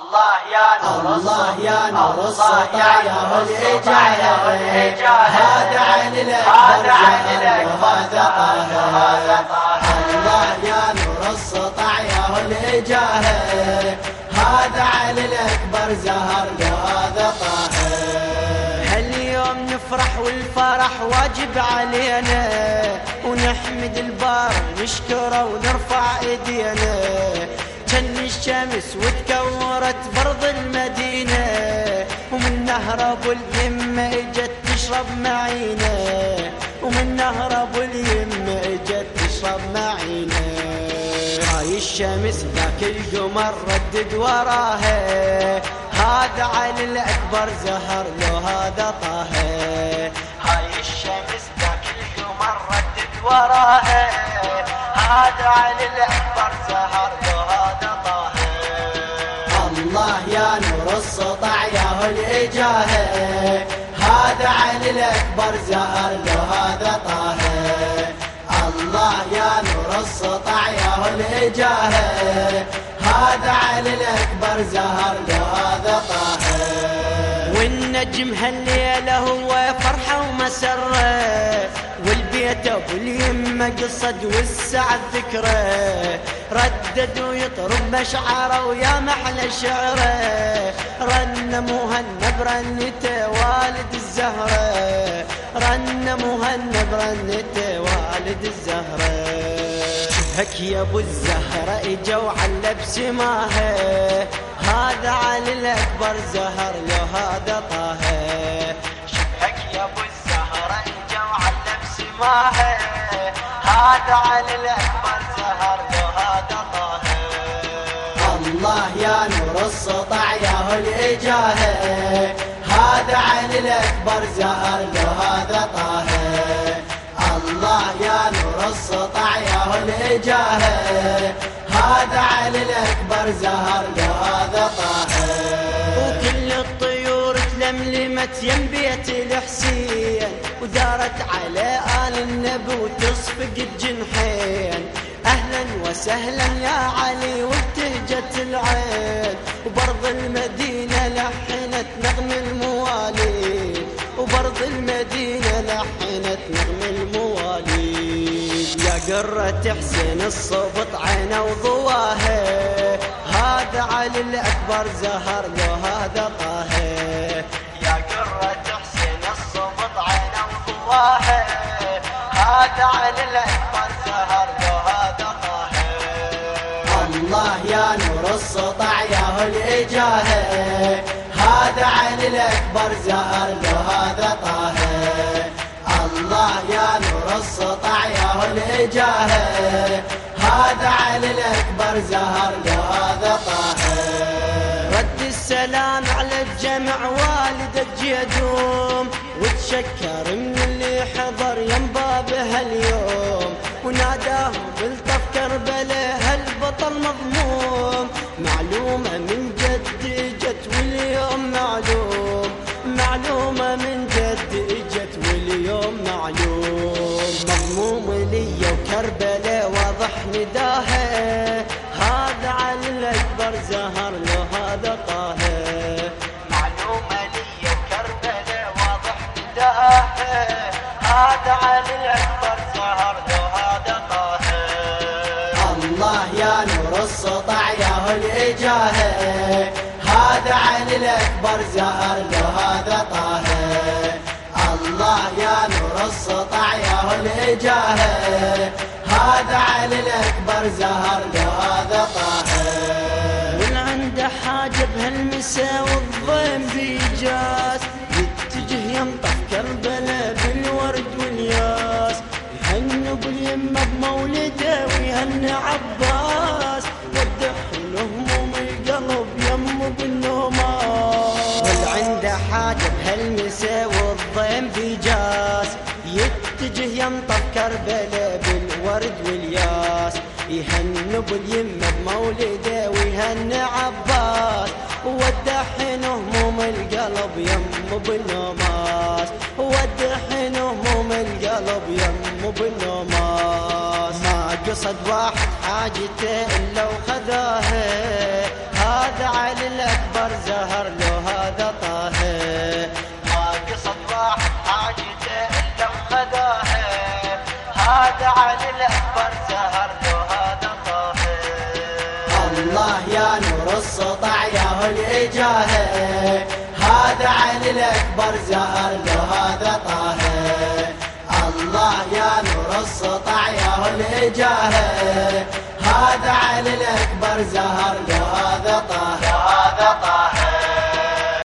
الله يا نور الله يا نور السطع يا هو الإجابة هذا عن الأكبر وهذا طه الله يا نور السطع يا هو الإجابة هذا عن الأكبر زهر وهذا طه هاليوم نفرح والفرح واجب علينا ونحمد البار نشكره ونرفع ايدينا جن الشمس وتكورت برض المدينة ومن نهر ابو اليمة إجت تشرب معينا ومن نهر ابو اليمة إجت تشرب معينا هاي الشمس ذاك القمر ردد وراها. هذا علي الأكبر زهر لو هذا طه. هاي الشمس ذاك القمر ردد وراها. هذا علي الأكبر زهر الإجاهة هذا علي الأكبر زهر له هذا طه الله يا نور السطع يا الإجاهة هذا علي الأكبر زهر له هذا طه والنجم هالليلة هو فرحة ومسرة والبيت ابو اليمة قصد والسعد ذكره ردد ويطرب مشعره ويا محلى شعره. رن مهنب رنته والد الزهرة رن مهنب رنته والد الزهرة. هك يا ابو الزهرة اجوا على بسماها هذا علي الأكبر زهر له هذا طه بسماها هذا علي الاكبر زهر له هذا طه الله يا نور السطع يا هو الإجاهة هذا علي الأكبر زهر له هذا طه الله يا نور السطع يا هو الإجاهة هذا علي الأكبر زهر له هذا طه وكل الطيور تلملمت يم بيت الحسين ودارت على آل النبي وتصفق الجنحين. أهلا وسهلا يا علي وابتهجت العين. وبرض المدينة لحنت نغم المواليد. وبرض المدينة لحنت نغم المواليد. يا قرة حسين الصبط عينه وضواها. هذا علي الأكبر زهر له هذا طه هذا علي الأكبر زهر له هذا طه الله يا نور السطع يا هذا علي الأكبر زهر له هذا طه الله يا نور السطع يا الإجاهة هذا علي الأكبر زهر له هذا السلام على الجمع والدة جيدوم وتشكر من اللي حضر يم بابها اليوم. وناداه بالطف كربلاء هالبطل مضموم. معلومة من جد اجت واليوم معلوم. معلومة من جد اجت واليوم معلوم. مضموم لي وكربلاء واضح نداها الإجاهة هذا علي الأكبر زهر له هذا طه الله يا نور السطع يا هو الإجاهة هذا علي الأكبر زهر له هذا طه من عنده حاجة بهالمسا والضيم بيجاس يتجه ينطف كربلاء كربلاء بالورد والياس. يهنوا باليمة بمولده ويهنى عباس. ودحن هموم القلب يم بالنوماس ودحن هموم القلب يم بالنوماس ما قصد واحد حاجته إلا وخذاها. هذا علي الأكبر زهر لو هذا طه الله يا نور السطع يا هو الإجاهة هذا علي الأكبر زهر لو هذا طه الله يا نور السطع يا هو الإجاهة هذا علي الأكبر زهر لو هذا طه